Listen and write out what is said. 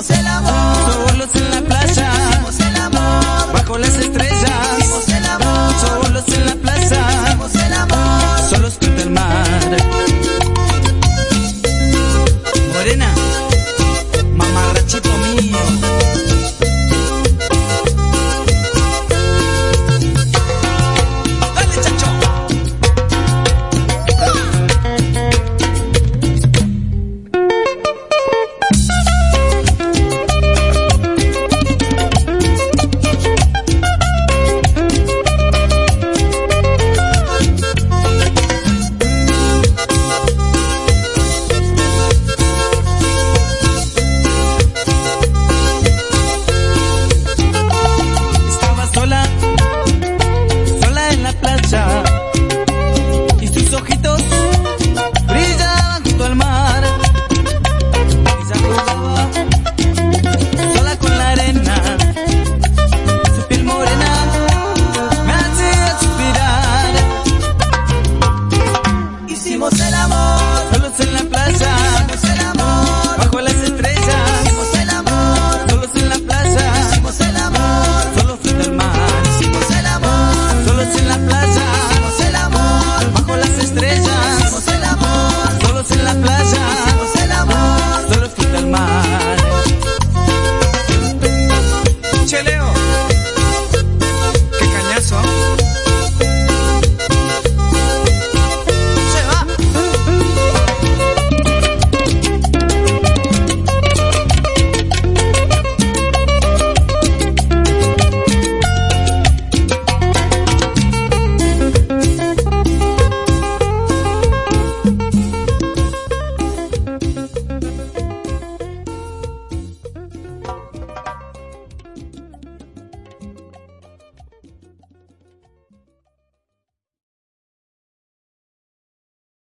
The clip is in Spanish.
hagamos el amor.